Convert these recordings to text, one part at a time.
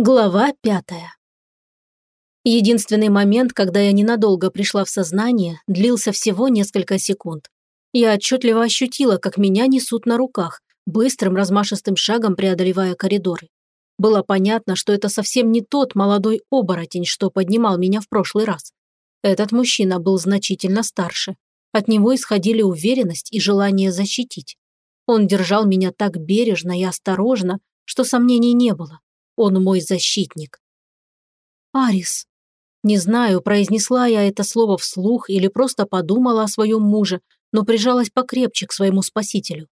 Глава пятая. Единственный момент, когда я ненадолго пришла в сознание, длился всего несколько секунд. Я отчетливо ощутила, как меня несут на руках, быстрым размашистым шагом преодолевая коридоры. Было понятно, что это совсем не тот молодой оборотень, что поднимал меня в прошлый раз. Этот мужчина был значительно старше. От него исходили уверенность и желание защитить. Он держал меня так бережно и осторожно, что сомнений не было. Он мой защитник. Арис. Не знаю, произнесла я это слово вслух или просто подумала о своем муже, но прижалась покрепче к своему спасителю.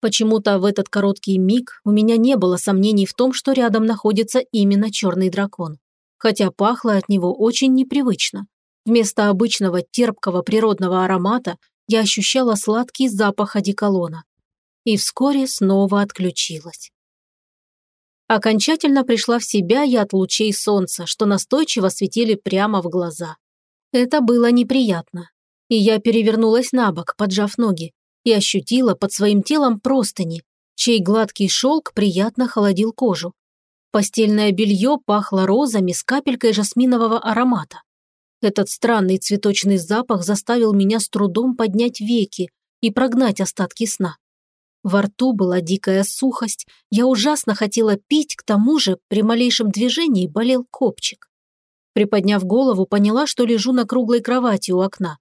Почему-то в этот короткий миг у меня не было сомнений в том, что рядом находится именно черный дракон. Хотя пахло от него очень непривычно. Вместо обычного терпкого природного аромата я ощущала сладкий запах одеколона. И вскоре снова отключилась. Окончательно пришла в себя я от лучей солнца, что настойчиво светили прямо в глаза. Это было неприятно. И я перевернулась на бок, поджав ноги, и ощутила под своим телом простыни, чей гладкий шелк приятно холодил кожу. Постельное белье пахло розами с капелькой жасминового аромата. Этот странный цветочный запах заставил меня с трудом поднять веки и прогнать остатки сна. Во рту была дикая сухость, я ужасно хотела пить, к тому же при малейшем движении болел копчик. Приподняв голову, поняла, что лежу на круглой кровати у окна.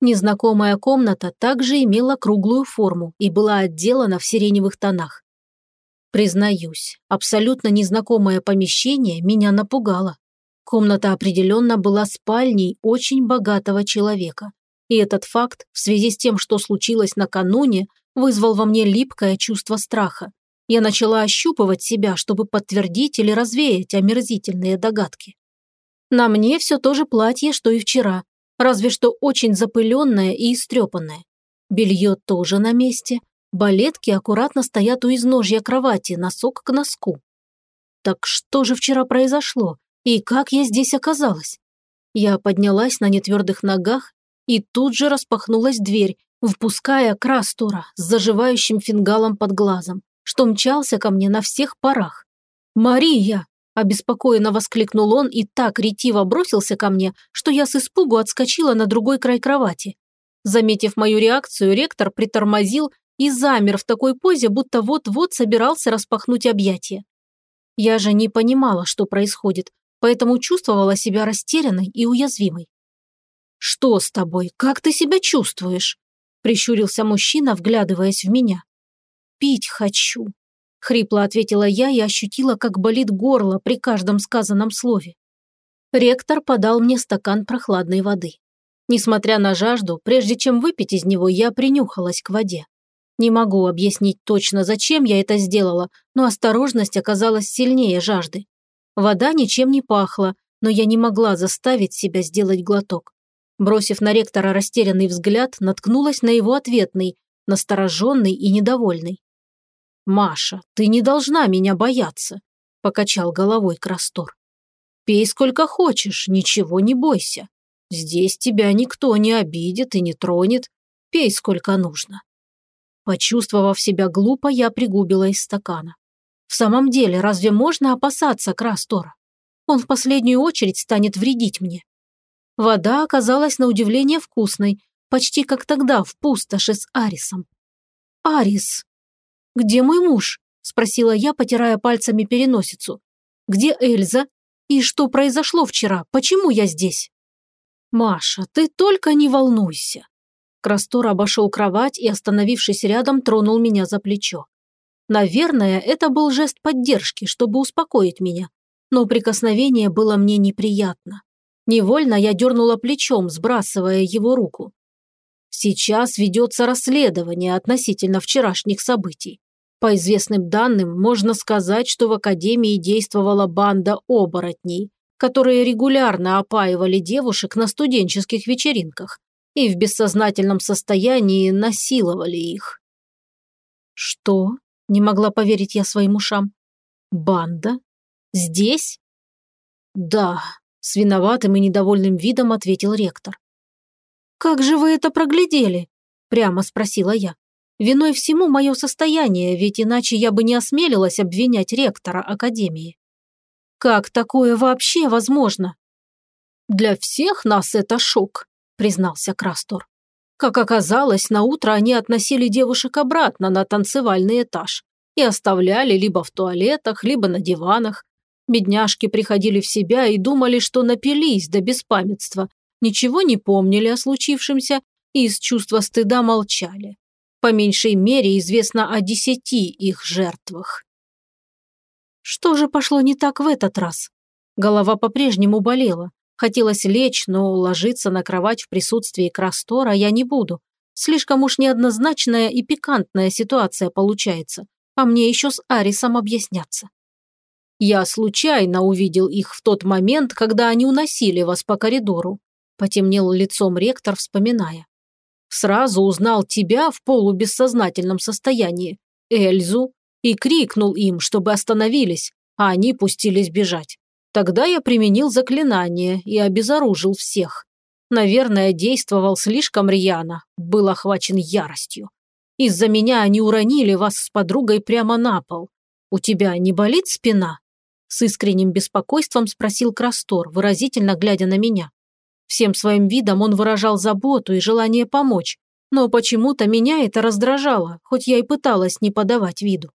Незнакомая комната также имела круглую форму и была отделана в сиреневых тонах. Признаюсь, абсолютно незнакомое помещение меня напугало. Комната определенно была спальней очень богатого человека. И этот факт, в связи с тем, что случилось накануне, вызвал во мне липкое чувство страха. Я начала ощупывать себя, чтобы подтвердить или развеять омерзительные догадки. На мне все то же платье, что и вчера, разве что очень запыленное и истрепанное. Белье тоже на месте, балетки аккуратно стоят у изножья кровати, носок к носку. Так что же вчера произошло, и как я здесь оказалась? Я поднялась на нетвердых ногах, и тут же распахнулась дверь, впуская Крастора с заживающим фингалом под глазом, что мчался ко мне на всех парах. «Мария!» – обеспокоенно воскликнул он и так ретиво бросился ко мне, что я с испугу отскочила на другой край кровати. Заметив мою реакцию, ректор притормозил и замер в такой позе, будто вот-вот собирался распахнуть объятия. Я же не понимала, что происходит, поэтому чувствовала себя растерянной и уязвимой. «Что с тобой? Как ты себя чувствуешь?» Прищурился мужчина, вглядываясь в меня. «Пить хочу», – хрипло ответила я и ощутила, как болит горло при каждом сказанном слове. Ректор подал мне стакан прохладной воды. Несмотря на жажду, прежде чем выпить из него, я принюхалась к воде. Не могу объяснить точно, зачем я это сделала, но осторожность оказалась сильнее жажды. Вода ничем не пахла, но я не могла заставить себя сделать глоток. Бросив на ректора растерянный взгляд, наткнулась на его ответный, настороженный и недовольный. «Маша, ты не должна меня бояться», – покачал головой Крастор. «Пей сколько хочешь, ничего не бойся. Здесь тебя никто не обидит и не тронет. Пей сколько нужно». Почувствовав себя глупо, я пригубила из стакана. В самом деле, разве можно опасаться Крастора? Он в последнюю очередь станет вредить мне. Вода оказалась на удивление вкусной, почти как тогда в пустоши с Арисом. «Арис! Где мой муж?» – спросила я, потирая пальцами переносицу. «Где Эльза? И что произошло вчера? Почему я здесь?» «Маша, ты только не волнуйся!» Крастор обошел кровать и, остановившись рядом, тронул меня за плечо. Наверное, это был жест поддержки, чтобы успокоить меня, но прикосновение было мне неприятно. Невольно я дернула плечом, сбрасывая его руку. Сейчас ведется расследование относительно вчерашних событий. По известным данным, можно сказать, что в Академии действовала банда оборотней, которые регулярно опаивали девушек на студенческих вечеринках и в бессознательном состоянии насиловали их. «Что?» – не могла поверить я своим ушам. «Банда? Здесь?» «Да», с виноватым и недовольным видом ответил ректор. «Как же вы это проглядели?» – прямо спросила я. «Виной всему мое состояние, ведь иначе я бы не осмелилась обвинять ректора Академии». Как такое вообще возможно? Для всех нас это шок, признался Крастор. Как оказалось, на утро они относили девушек обратно на танцевальный этаж и оставляли либо в туалетах, либо на диванах. Бедняжки приходили в себя и думали, что напились до беспамятства, ничего не помнили о случившемся и из чувства стыда молчали. По меньшей мере известно о десяти их жертвах. Что же пошло не так в этот раз? Голова по-прежнему болела. Хотелось лечь, но ложиться на кровать в присутствии Крастора я не буду. Слишком уж неоднозначная и пикантная ситуация получается, а мне еще с Арисом объясняться. Я случайно увидел их в тот момент, когда они уносили вас по коридору. Потемнел лицом ректор, вспоминая. Сразу узнал тебя в полубессознательном состоянии, Эльзу, и крикнул им, чтобы остановились, а они пустились бежать. Тогда я применил заклинание и обезоружил всех. Наверное, действовал слишком рьяно, был охвачен яростью. Из-за меня они уронили вас с подругой прямо на пол. У тебя не болит спина?» С искренним беспокойством спросил Крастор, выразительно глядя на меня. Всем своим видом он выражал заботу и желание помочь, но почему-то меня это раздражало, хоть я и пыталась не подавать виду.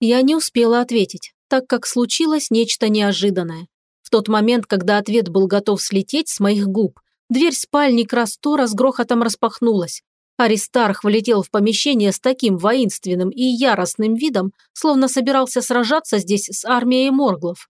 Я не успела ответить, так как случилось нечто неожиданное. В тот момент, когда ответ был готов слететь с моих губ, дверь спальни Крастора с грохотом распахнулась. Аристарх влетел в помещение с таким воинственным и яростным видом, словно собирался сражаться здесь с армией морглов.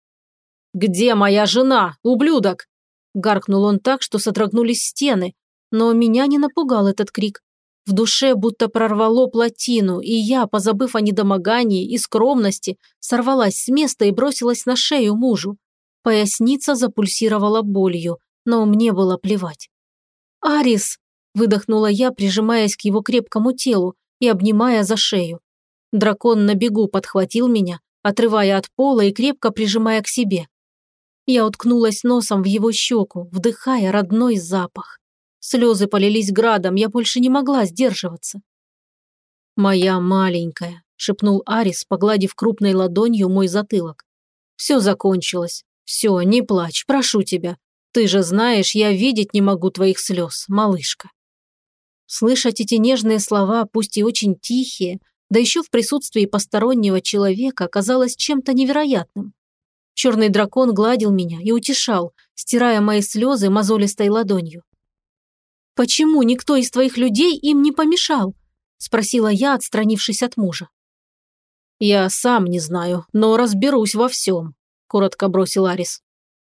«Где моя жена, ублюдок?» Гаркнул он так, что содрогнулись стены, но меня не напугал этот крик. В душе будто прорвало плотину, и я, позабыв о недомогании и скромности, сорвалась с места и бросилась на шею мужу. Поясница запульсировала болью, но мне было плевать. «Арис!» – выдохнула я, прижимаясь к его крепкому телу и обнимая за шею. Дракон на бегу подхватил меня, отрывая от пола и крепко прижимая к себе. Я уткнулась носом в его щеку, вдыхая родной запах. Слезы полились градом, я больше не могла сдерживаться. «Моя маленькая», – шепнул Арис, погладив крупной ладонью мой затылок. «Все закончилось. Все, не плачь, прошу тебя. Ты же знаешь, я видеть не могу твоих слез, малышка». Слышать эти нежные слова, пусть и очень тихие, да еще в присутствии постороннего человека, казалось чем-то невероятным. Черный дракон гладил меня и утешал, стирая мои слезы мозолистой ладонью. «Почему никто из твоих людей им не помешал?» – спросила я, отстранившись от мужа. «Я сам не знаю, но разберусь во всем», – коротко бросил Арис.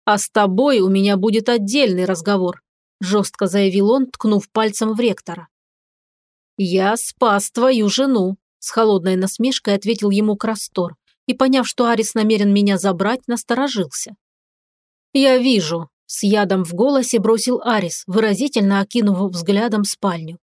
«А с тобой у меня будет отдельный разговор», – жестко заявил он, ткнув пальцем в ректора. «Я спас твою жену», – с холодной насмешкой ответил ему Крастор, и, поняв, что Арис намерен меня забрать, насторожился. «Я вижу», – с ядом в голосе бросил Арис, выразительно окинув взглядом спальню.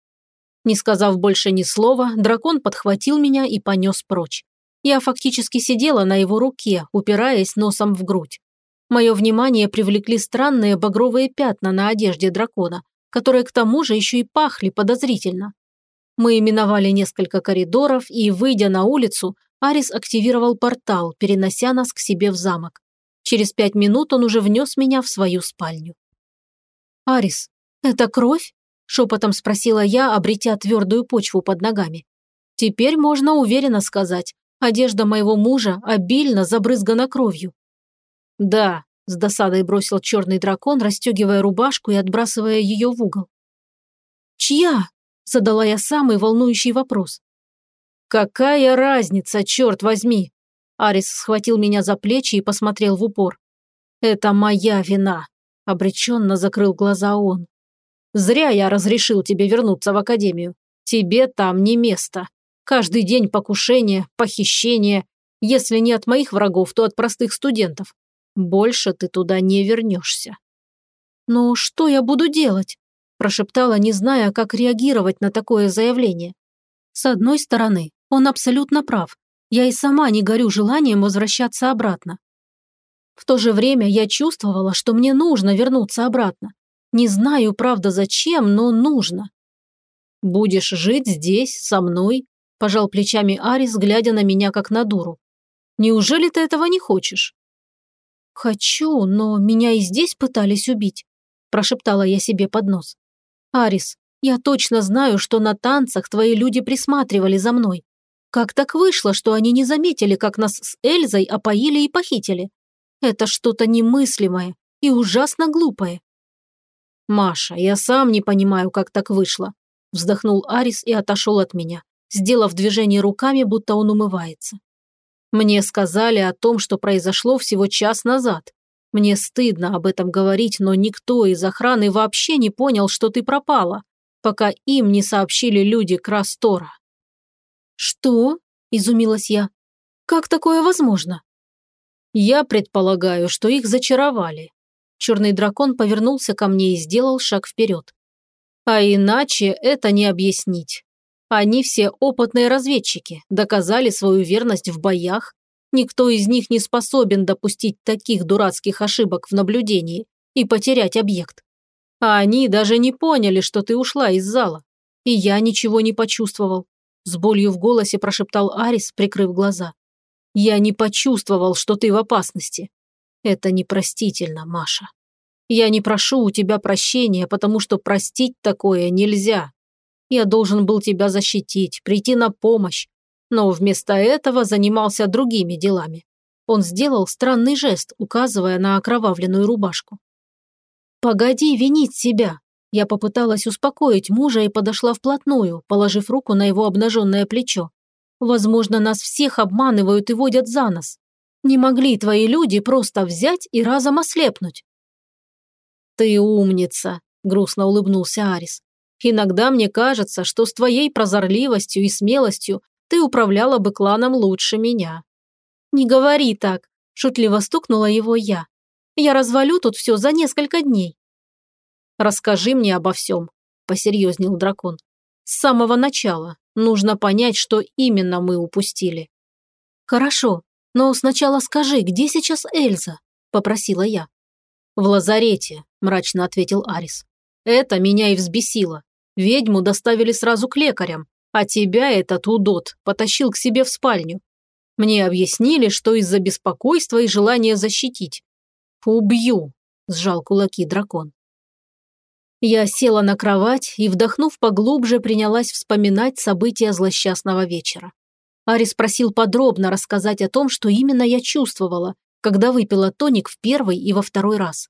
Не сказав больше ни слова, дракон подхватил меня и понес прочь. Я фактически сидела на его руке, упираясь носом в грудь. Мое внимание привлекли странные багровые пятна на одежде дракона, которые к тому же еще и пахли подозрительно. Мы именовали несколько коридоров и, выйдя на улицу, Арис активировал портал, перенося нас к себе в замок. Через пять минут он уже внес меня в свою спальню. «Арис, это кровь?» – шепотом спросила я, обретя твердую почву под ногами. Теперь можно уверенно сказать, одежда моего мужа обильно забрызгана кровью. «Да», – с досадой бросил черный дракон, расстегивая рубашку и отбрасывая ее в угол. «Чья?» – задала я самый волнующий вопрос. «Какая разница, черт возьми!» Арис схватил меня за плечи и посмотрел в упор. «Это моя вина», – обреченно закрыл глаза он. «Зря я разрешил тебе вернуться в академию. Тебе там не место. Каждый день покушение, похищение. Если не от моих врагов, то от простых студентов. Больше ты туда не вернешься». «Но что я буду делать?» – прошептала, не зная, как реагировать на такое заявление. С одной стороны, он абсолютно прав. Я и сама не горю желанием возвращаться обратно. В то же время я чувствовала, что мне нужно вернуться обратно. Не знаю, правда, зачем, но нужно. «Будешь жить здесь, со мной», – пожал плечами Арис, глядя на меня как на дуру. «Неужели ты этого не хочешь?» «Хочу, но меня и здесь пытались убить», – прошептала я себе под нос. «Арис, я точно знаю, что на танцах твои люди присматривали за мной. Как так вышло, что они не заметили, как нас с Эльзой опоили и похитили? Это что-то немыслимое и ужасно глупое. «Маша, я сам не понимаю, как так вышло», – вздохнул Арис и отошел от меня, сделав движение руками, будто он умывается. «Мне сказали о том, что произошло всего час назад. Мне стыдно об этом говорить, но никто из охраны вообще не понял, что ты пропала, пока им не сообщили люди Крастора». «Что?» – изумилась я. «Как такое возможно?» «Я предполагаю, что их зачаровали. Черный дракон повернулся ко мне и сделал шаг вперед. А иначе это не объяснить. Они все опытные разведчики, доказали свою верность в боях. Никто из них не способен допустить таких дурацких ошибок в наблюдении и потерять объект. А они даже не поняли, что ты ушла из зала. И я ничего не почувствовал. С болью в голосе прошептал Арис, прикрыв глаза. Я не почувствовал, что ты в опасности. Это непростительно, Маша. Я не прошу у тебя прощения, потому что простить такое нельзя. Я должен был тебя защитить, прийти на помощь, но вместо этого занимался другими делами. Он сделал странный жест, указывая на окровавленную рубашку. «Погоди винить себя!» Я попыталась успокоить мужа и подошла вплотную, положив руку на его обнаженное плечо. «Возможно, нас всех обманывают и водят за нос. Не могли твои люди просто взять и разом ослепнуть?» «Ты умница», – грустно улыбнулся Арис. «Иногда мне кажется, что с твоей прозорливостью и смелостью ты управляла бы кланом лучше меня». «Не говори так», – шутливо стукнула его я. «Я развалю тут все за несколько дней». «Расскажи мне обо всем», – посерьезнел дракон. «С самого начала. Нужно понять, что именно мы упустили». «Хорошо, «Но сначала скажи, где сейчас Эльза?» – попросила я. «В лазарете», – мрачно ответил Арис. «Это меня и взбесило. Ведьму доставили сразу к лекарям, а тебя этот удот потащил к себе в спальню. Мне объяснили, что из-за беспокойства и желания защитить. «Убью!» – сжал кулаки дракон. Я села на кровать и, вдохнув поглубже, принялась вспоминать события злосчастного вечера. Арис просил подробно рассказать о том, что именно я чувствовала, когда выпила тоник в первый и во второй раз.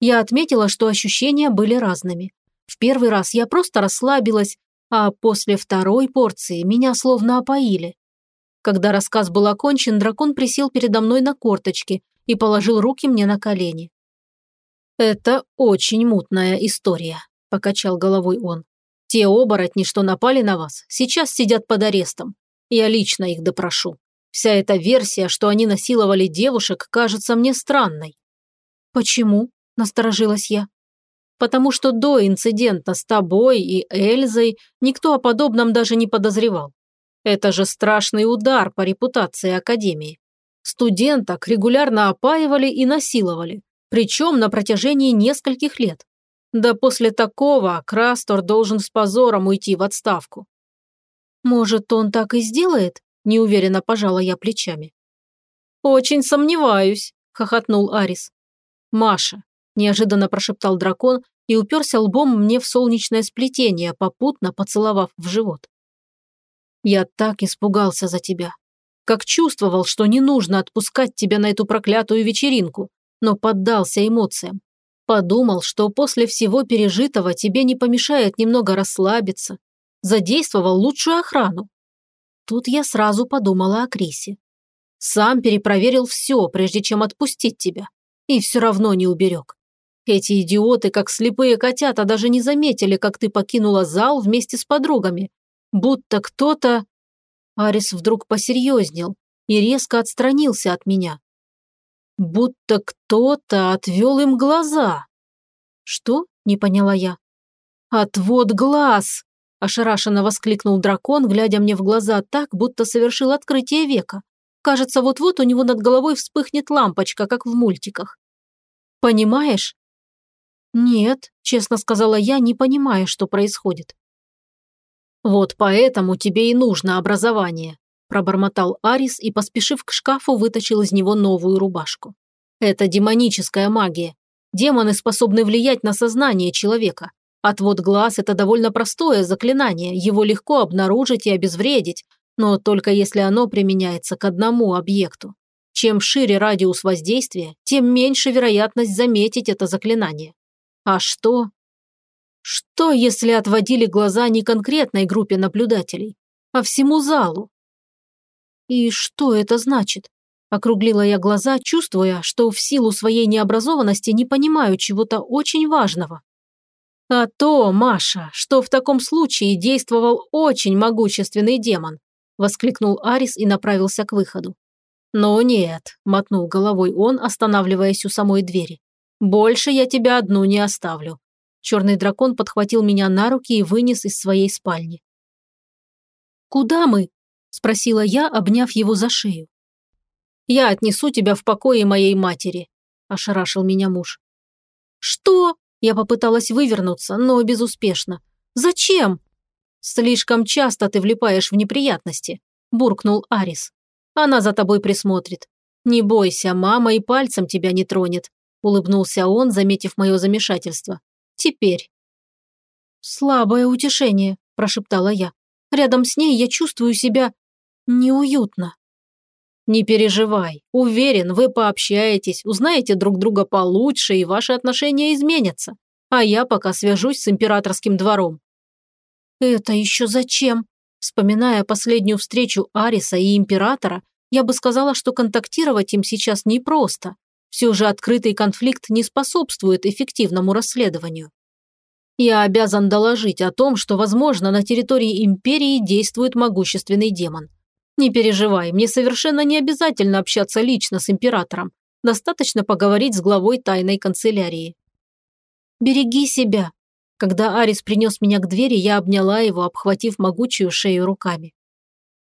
Я отметила, что ощущения были разными. В первый раз я просто расслабилась, а после второй порции меня словно опоили. Когда рассказ был окончен, дракон присел передо мной на корточки и положил руки мне на колени. «Это очень мутная история», – покачал головой он. «Те оборотни, что напали на вас, сейчас сидят под арестом. Я лично их допрошу. Вся эта версия, что они насиловали девушек, кажется мне странной». «Почему?» – насторожилась я. «Потому что до инцидента с тобой и Эльзой никто о подобном даже не подозревал. Это же страшный удар по репутации Академии. Студенток регулярно опаивали и насиловали, причем на протяжении нескольких лет. Да после такого Крастор должен с позором уйти в отставку. «Может, он так и сделает?» – неуверенно пожала я плечами. «Очень сомневаюсь», – хохотнул Арис. «Маша», – неожиданно прошептал дракон и уперся лбом мне в солнечное сплетение, попутно поцеловав в живот. «Я так испугался за тебя. Как чувствовал, что не нужно отпускать тебя на эту проклятую вечеринку, но поддался эмоциям. Подумал, что после всего пережитого тебе не помешает немного расслабиться, задействовал лучшую охрану. Тут я сразу подумала о Крисе. Сам перепроверил все, прежде чем отпустить тебя. И все равно не уберег. Эти идиоты, как слепые котята, даже не заметили, как ты покинула зал вместе с подругами. Будто кто-то... Арис вдруг посерьезнел и резко отстранился от меня. Будто кто-то отвел им глаза. Что? Не поняла я. Отвод глаз! Ошарашенно воскликнул дракон, глядя мне в глаза так, будто совершил открытие века. Кажется, вот-вот у него над головой вспыхнет лампочка, как в мультиках. «Понимаешь?» «Нет», – честно сказала я, не понимая, что происходит. «Вот поэтому тебе и нужно образование», – пробормотал Арис и, поспешив к шкафу, вытащил из него новую рубашку. Это демоническая магия. Демоны способны влиять на сознание человека. Отвод глаз – это довольно простое заклинание, его легко обнаружить и обезвредить, но только если оно применяется к одному объекту. Чем шире радиус воздействия, тем меньше вероятность заметить это заклинание. А что? Что, если отводили глаза не конкретной группе наблюдателей, а всему залу? И что это значит? Округлила я глаза, чувствуя, что в силу своей необразованности не понимаю чего-то очень важного. А то, Маша, что в таком случае действовал очень могущественный демон, воскликнул Арис и направился к выходу. «Но нет», – мотнул головой он, останавливаясь у самой двери. «Больше я тебя одну не оставлю». Черный дракон подхватил меня на руки и вынес из своей спальни. «Куда мы?» – спросила я, обняв его за шею. «Я отнесу тебя в покое моей матери», – ошарашил меня муж. «Что?» – я попыталась вывернуться, но безуспешно. «Зачем?» «Слишком часто ты влипаешь в неприятности», – буркнул Арис. Она за тобой присмотрит. Не бойся, мама и пальцем тебя не тронет», – улыбнулся он, заметив мое замешательство. «Теперь». «Слабое утешение», – прошептала я. «Рядом с ней я чувствую себя неуютно». «Не переживай. Уверен, вы пообщаетесь, узнаете друг друга получше, и ваши отношения изменятся. А я пока свяжусь с императорским двором». «Это еще зачем?» Вспоминая последнюю встречу Ариса и Императора, я бы сказала, что контактировать им сейчас непросто. Все же открытый конфликт не способствует эффективному расследованию. Я обязан доложить о том, что, возможно, на территории Империи действует могущественный демон. Не переживай, мне совершенно не обязательно общаться лично с Императором. Достаточно поговорить с главой тайной канцелярии. «Береги себя», когда Арис принес меня к двери, я обняла его, обхватив могучую шею руками.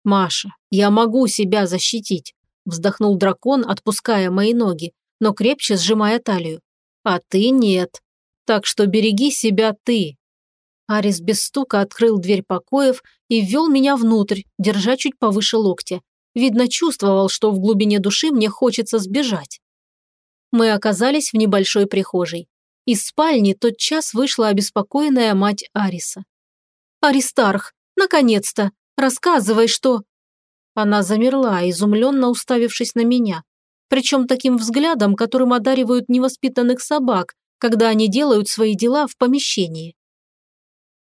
«Маша, я могу себя защитить», – вздохнул дракон, отпуская мои ноги, но крепче сжимая талию. «А ты нет. Так что береги себя ты». Арис без стука открыл дверь покоев и ввел меня внутрь, держа чуть повыше локтя. Видно, чувствовал, что в глубине души мне хочется сбежать. Мы оказались в небольшой прихожей. Из спальни тотчас вышла обеспокоенная мать Ариса. «Аристарх, наконец-то! Рассказывай, что...» Она замерла, изумленно уставившись на меня. Причем таким взглядом, которым одаривают невоспитанных собак, когда они делают свои дела в помещении.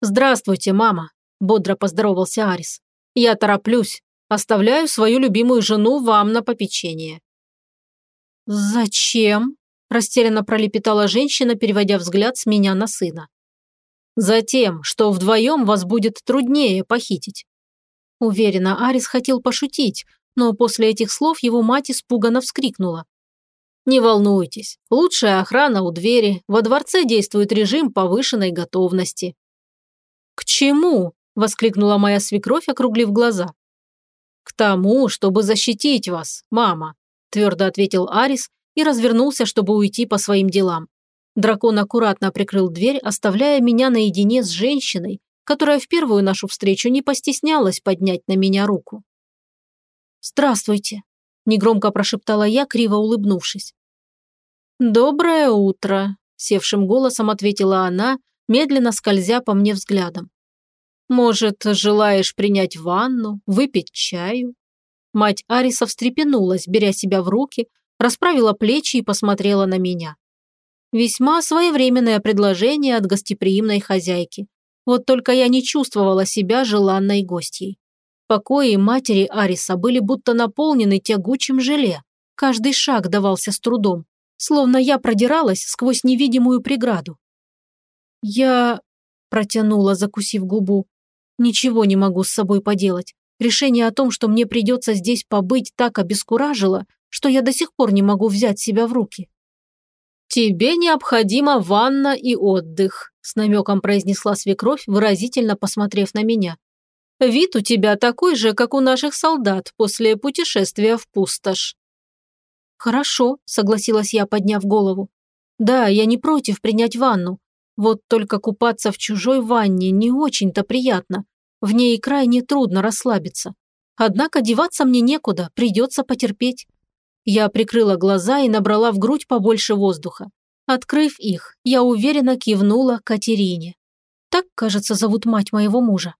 «Здравствуйте, мама», – бодро поздоровался Арис. «Я тороплюсь. Оставляю свою любимую жену вам на попечение». «Зачем?» растерянно пролепетала женщина, переводя взгляд с меня на сына. Затем, что вдвоем вас будет труднее похитить. Уверена, Арис хотел пошутить, но после этих слов его мать испуганно вскрикнула. «Не волнуйтесь, лучшая охрана у двери, во дворце действует режим повышенной готовности». «К чему?» – воскликнула моя свекровь, округлив глаза. «К тому, чтобы защитить вас, мама», – твердо ответил Арис и развернулся, чтобы уйти по своим делам. Дракон аккуратно прикрыл дверь, оставляя меня наедине с женщиной, которая в первую нашу встречу не постеснялась поднять на меня руку. «Здравствуйте», – негромко прошептала я, криво улыбнувшись. «Доброе утро», – севшим голосом ответила она, медленно скользя по мне взглядом. «Может, желаешь принять ванну, выпить чаю?» Мать Ариса встрепенулась, беря себя в руки, расправила плечи и посмотрела на меня. Весьма своевременное предложение от гостеприимной хозяйки. Вот только я не чувствовала себя желанной гостьей. Покои матери Ариса были будто наполнены тягучим желе. Каждый шаг давался с трудом, словно я продиралась сквозь невидимую преграду. «Я...» – протянула, закусив губу. «Ничего не могу с собой поделать. Решение о том, что мне придется здесь побыть, так обескуражило, что я до сих пор не могу взять себя в руки. «Тебе необходима ванна и отдых», – с намеком произнесла свекровь, выразительно посмотрев на меня. «Вид у тебя такой же, как у наших солдат после путешествия в пустошь». «Хорошо», – согласилась я, подняв голову. «Да, я не против принять ванну. Вот только купаться в чужой ванне не очень-то приятно. В ней крайне трудно расслабиться. Однако деваться мне некуда, придется потерпеть. Я прикрыла глаза и набрала в грудь побольше воздуха. Открыв их, я уверенно кивнула Катерине. Так, кажется, зовут мать моего мужа.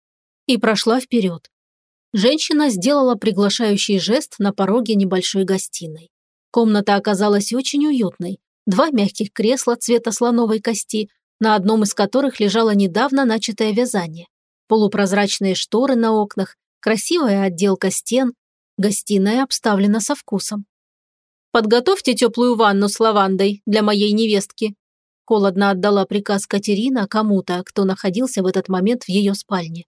И прошла вперед. Женщина сделала приглашающий жест на пороге небольшой гостиной. Комната оказалась очень уютной. Два мягких кресла цвета слоновой кости, на одном из которых лежало недавно начатое вязание. Полупрозрачные шторы на окнах, красивая отделка стен. Гостиная обставлена со вкусом. «Подготовьте теплую ванну с лавандой для моей невестки», холодно отдала приказ Катерина кому-то, кто находился в этот момент в ее спальне.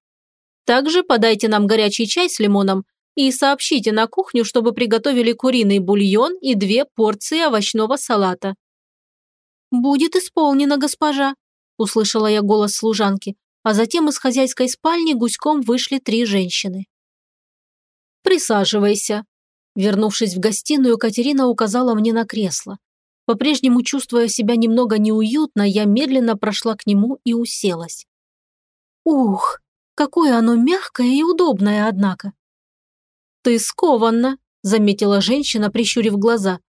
«Также подайте нам горячий чай с лимоном и сообщите на кухню, чтобы приготовили куриный бульон и две порции овощного салата». «Будет исполнено, госпожа», – услышала я голос служанки, а затем из хозяйской спальни гуськом вышли три женщины. «Присаживайся», Вернувшись в гостиную, Катерина указала мне на кресло. По-прежнему чувствуя себя немного неуютно, я медленно прошла к нему и уселась. Ух, какое оно мягкое и удобное, однако. «Ты скованна», – заметила женщина, прищурив глаза.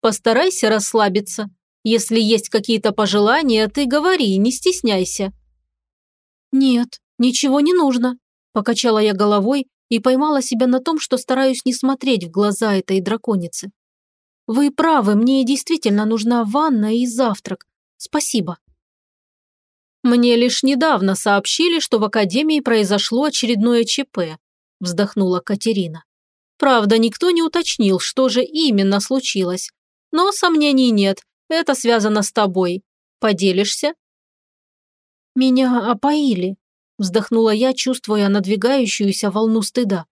«Постарайся расслабиться. Если есть какие-то пожелания, ты говори, не стесняйся». «Нет, ничего не нужно», – покачала я головой и поймала себя на том, что стараюсь не смотреть в глаза этой драконицы. «Вы правы, мне действительно нужна ванна и завтрак. Спасибо». «Мне лишь недавно сообщили, что в Академии произошло очередное ЧП», вздохнула Катерина. «Правда, никто не уточнил, что же именно случилось. Но сомнений нет, это связано с тобой. Поделишься?» «Меня опоили», Вздохнула я, чувствуя надвигающуюся волну стыда.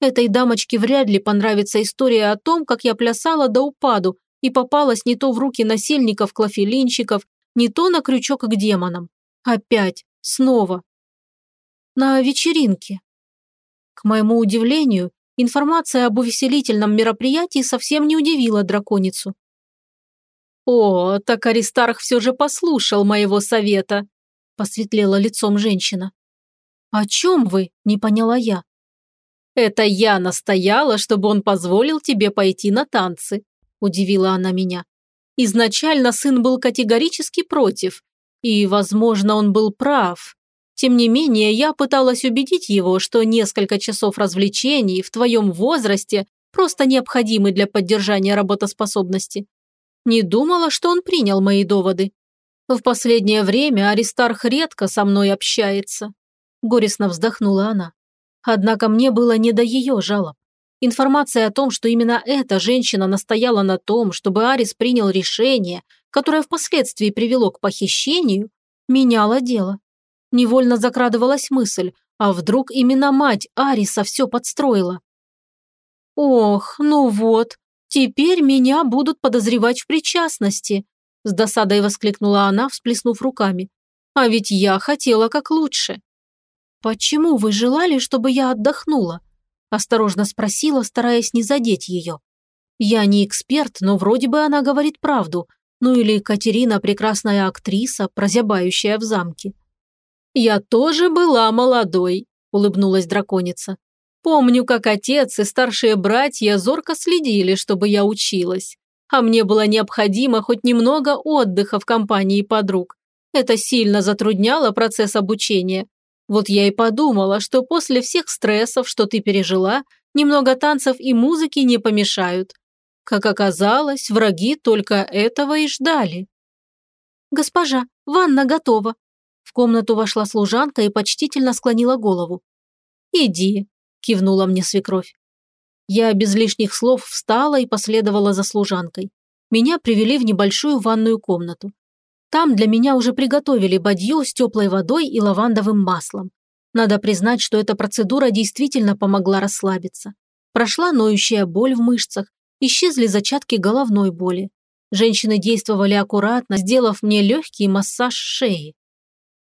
Этой дамочке вряд ли понравится история о том, как я плясала до упаду и попалась не то в руки насельников-клофелинщиков, не то на крючок к демонам. Опять, снова. На вечеринке. К моему удивлению, информация об увеселительном мероприятии совсем не удивила драконицу. «О, так Аристарх все же послушал моего совета», – посветлело лицом женщина. «О чем вы?» – не поняла я. «Это я настояла, чтобы он позволил тебе пойти на танцы», – удивила она меня. Изначально сын был категорически против, и, возможно, он был прав. Тем не менее, я пыталась убедить его, что несколько часов развлечений в твоем возрасте просто необходимы для поддержания работоспособности. Не думала, что он принял мои доводы. В последнее время Аристарх редко со мной общается. Горестно вздохнула она. Однако мне было не до ее жалоб. Информация о том, что именно эта женщина настояла на том, чтобы Арис принял решение, которое впоследствии привело к похищению, меняла дело. Невольно закрадывалась мысль, а вдруг именно мать Ариса все подстроила? «Ох, ну вот, теперь меня будут подозревать в причастности», с досадой воскликнула она, всплеснув руками. «А ведь я хотела как лучше». «Почему вы желали, чтобы я отдохнула?» – осторожно спросила, стараясь не задеть ее. «Я не эксперт, но вроде бы она говорит правду. Ну или Катерина – прекрасная актриса, прозябающая в замке». «Я тоже была молодой», – улыбнулась драконица. «Помню, как отец и старшие братья зорко следили, чтобы я училась. А мне было необходимо хоть немного отдыха в компании подруг. Это сильно затрудняло процесс обучения, вот я и подумала, что после всех стрессов, что ты пережила, немного танцев и музыки не помешают. Как оказалось, враги только этого и ждали. «Госпожа, ванна готова». В комнату вошла служанка и почтительно склонила голову. «Иди», – кивнула мне свекровь. Я без лишних слов встала и последовала за служанкой. Меня привели в небольшую ванную комнату. Там для меня уже приготовили бадью с теплой водой и лавандовым маслом. Надо признать, что эта процедура действительно помогла расслабиться. Прошла ноющая боль в мышцах, исчезли зачатки головной боли. Женщины действовали аккуратно, сделав мне легкий массаж шеи.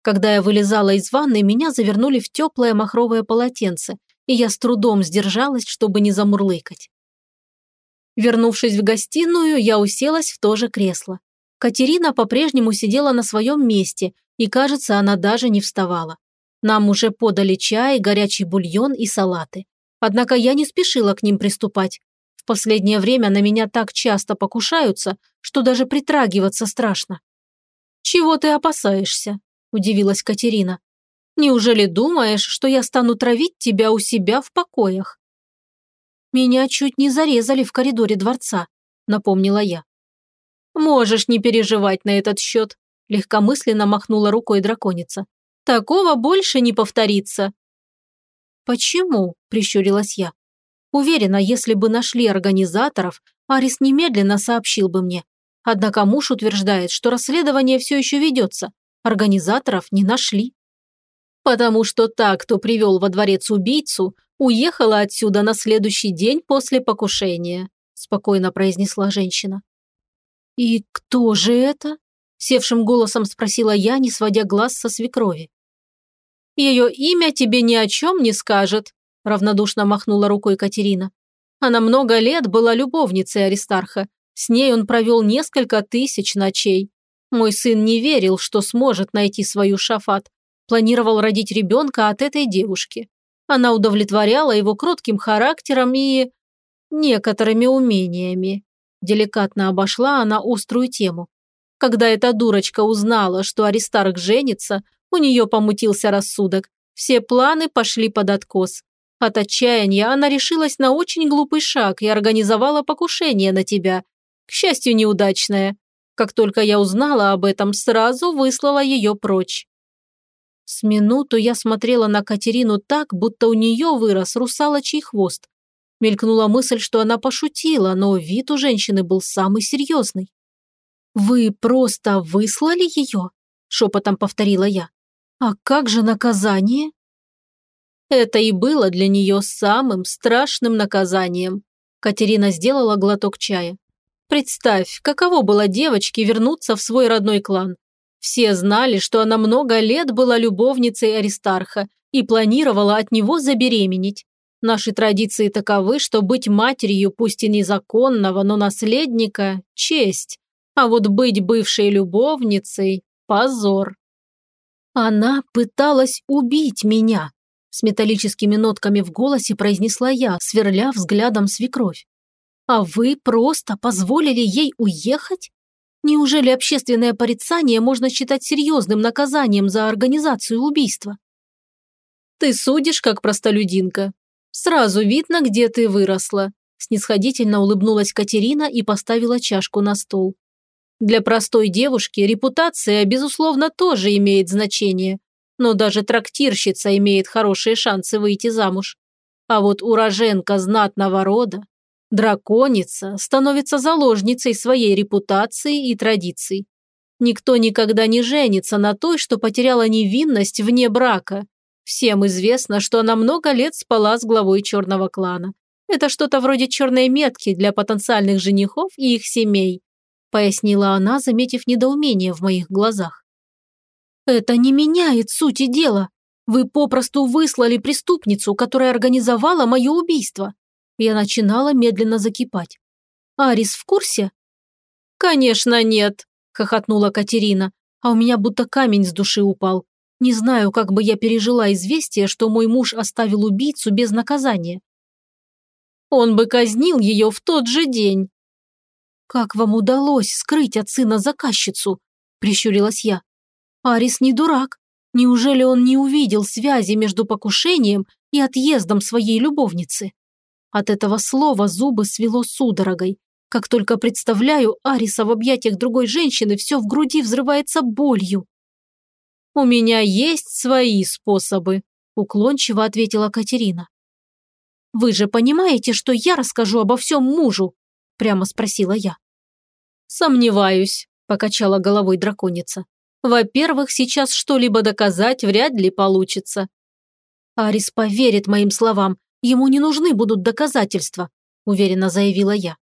Когда я вылезала из ванны, меня завернули в теплое махровое полотенце, и я с трудом сдержалась, чтобы не замурлыкать. Вернувшись в гостиную, я уселась в то же кресло. Катерина по-прежнему сидела на своем месте, и, кажется, она даже не вставала. Нам уже подали чай, горячий бульон и салаты. Однако я не спешила к ним приступать. Последнее время на меня так часто покушаются, что даже притрагиваться страшно. «Чего ты опасаешься?» – удивилась Катерина. «Неужели думаешь, что я стану травить тебя у себя в покоях?» «Меня чуть не зарезали в коридоре дворца», – напомнила я. «Можешь не переживать на этот счет», – легкомысленно махнула рукой драконица. «Такого больше не повторится». «Почему?» – прищурилась я. Уверена, если бы нашли организаторов, Арис немедленно сообщил бы мне. Однако муж утверждает, что расследование все еще ведется. Организаторов не нашли. Потому что та, кто привел во дворец убийцу, уехала отсюда на следующий день после покушения», – спокойно произнесла женщина. «И кто же это?» – севшим голосом спросила я, не сводя глаз со свекрови. «Ее имя тебе ни о чем не скажет», – равнодушно махнула рукой Катерина. «Она много лет была любовницей Аристарха. С ней он провел несколько тысяч ночей. Мой сын не верил, что сможет найти свою шафат. Планировал родить ребенка от этой девушки. Она удовлетворяла его кротким характером и... некоторыми умениями. Деликатно обошла она острую тему. Когда эта дурочка узнала, что Аристарх женится, у нее помутился рассудок. Все планы пошли под откос. От отчаяния она решилась на очень глупый шаг и организовала покушение на тебя. К счастью, неудачное. Как только я узнала об этом, сразу выслала ее прочь. С минуту я смотрела на Катерину так, будто у нее вырос русалочий хвост. Мелькнула мысль, что она пошутила, но вид у женщины был самый серьезный. «Вы просто выслали ее?» – шепотом повторила я. «А как же наказание?» Это и было для нее самым страшным наказанием. Катерина сделала глоток чая. Представь, каково было девочке вернуться в свой родной клан. Все знали, что она много лет была любовницей Аристарха и планировала от него забеременеть. Наши традиции таковы, что быть матерью, пусть и незаконного, но наследника – честь, а вот быть бывшей любовницей – позор. Она пыталась убить меня, с металлическими нотками в голосе произнесла я, сверля взглядом свекровь. А вы просто позволили ей уехать? Неужели общественное порицание можно считать серьезным наказанием за организацию убийства? Ты судишь, как простолюдинка, Сразу видно, где ты выросла», – снисходительно улыбнулась Катерина и поставила чашку на стол. «Для простой девушки репутация, безусловно, тоже имеет значение, но даже трактирщица имеет хорошие шансы выйти замуж. А вот уроженка знатного рода, драконица, становится заложницей своей репутации и традиций. Никто никогда не женится на той, что потеряла невинность вне брака, Всем известно, что она много лет спала с главой черного клана. Это что-то вроде черной метки для потенциальных женихов и их семей», пояснила она, заметив недоумение в моих глазах. «Это не меняет сути дела. Вы попросту выслали преступницу, которая организовала мое убийство». Я начинала медленно закипать. «Арис в курсе?» «Конечно нет», – хохотнула Катерина, а у меня будто камень с души упал. Не знаю, как бы я пережила известие, что мой муж оставил убийцу без наказания. Он бы казнил ее в тот же день. «Как вам удалось скрыть от сына заказчицу?» – прищурилась я. «Арис не дурак. Неужели он не увидел связи между покушением и отъездом своей любовницы?» От этого слова зубы свело судорогой. Как только представляю Ариса в объятиях другой женщины, все в груди взрывается болью. «У меня есть свои способы», – уклончиво ответила Катерина. «Вы же понимаете, что я расскажу обо всем мужу?» – прямо спросила я. «Сомневаюсь», – покачала головой драконица. «Во-первых, сейчас что-либо доказать вряд ли получится». «Арис поверит моим словам, ему не нужны будут доказательства», – уверенно заявила я.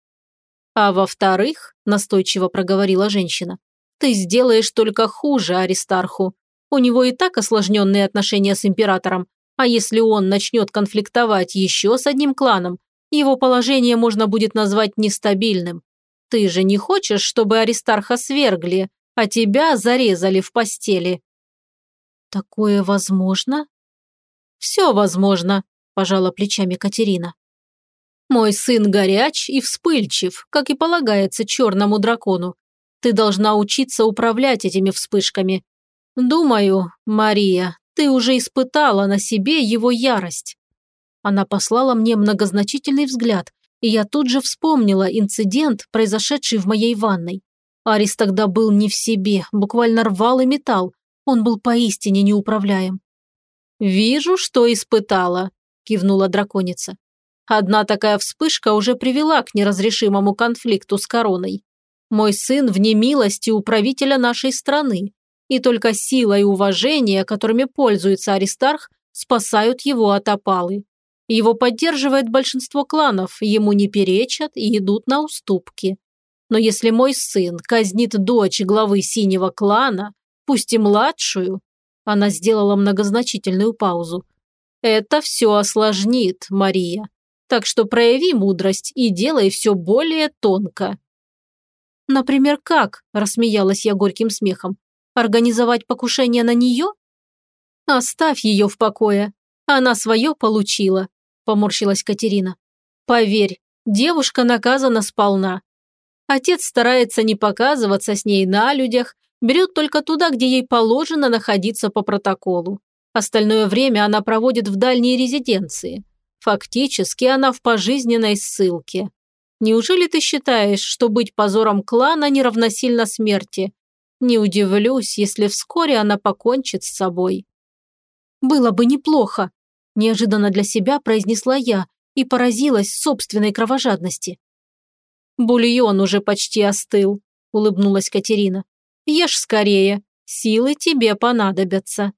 «А во-вторых», – настойчиво проговорила женщина, «ты сделаешь только хуже Аристарху. У него и так осложненные отношения с императором, а если он начнет конфликтовать еще с одним кланом, его положение можно будет назвать нестабильным. Ты же не хочешь, чтобы Аристарха свергли, а тебя зарезали в постели?» «Такое возможно?» «Все возможно», – пожала плечами Катерина. Мой сын горяч и вспыльчив, как и полагается черному дракону. Ты должна учиться управлять этими вспышками. Думаю, Мария, ты уже испытала на себе его ярость. Она послала мне многозначительный взгляд, и я тут же вспомнила инцидент, произошедший в моей ванной. Арис тогда был не в себе, буквально рвал и металл. Он был поистине неуправляем. «Вижу, что испытала», – кивнула драконица. «Одна такая вспышка уже привела к неразрешимому конфликту с короной. Мой сын вне милости у правителя нашей страны, и только сила и уважение, которыми пользуется Аристарх, спасают его от опалы. Его поддерживает большинство кланов, ему не перечат и идут на уступки. Но если мой сын казнит дочь главы синего клана, пусть и младшую, она сделала многозначительную паузу, это все осложнит, Мария. Так что прояви мудрость и делай все более тонко. Например, как, рассмеялась я горьким смехом, организовать покушение на нее? Оставь ее в покое. Она свое получила поморщилась Катерина. Поверь, девушка наказана сполна. Отец старается не показываться с ней на людях, берет только туда, где ей положено находиться по протоколу. Остальное время она проводит в дальней резиденции. Фактически она в пожизненной ссылке. Неужели ты считаешь, что быть позором клана не равносильно смерти? Не удивлюсь, если вскоре она покончит с собой. Было бы неплохо, неожиданно для себя произнесла я и поразилась собственной кровожадности. «Бульон уже почти остыл», – улыбнулась Катерина. «Ешь скорее, силы тебе понадобятся».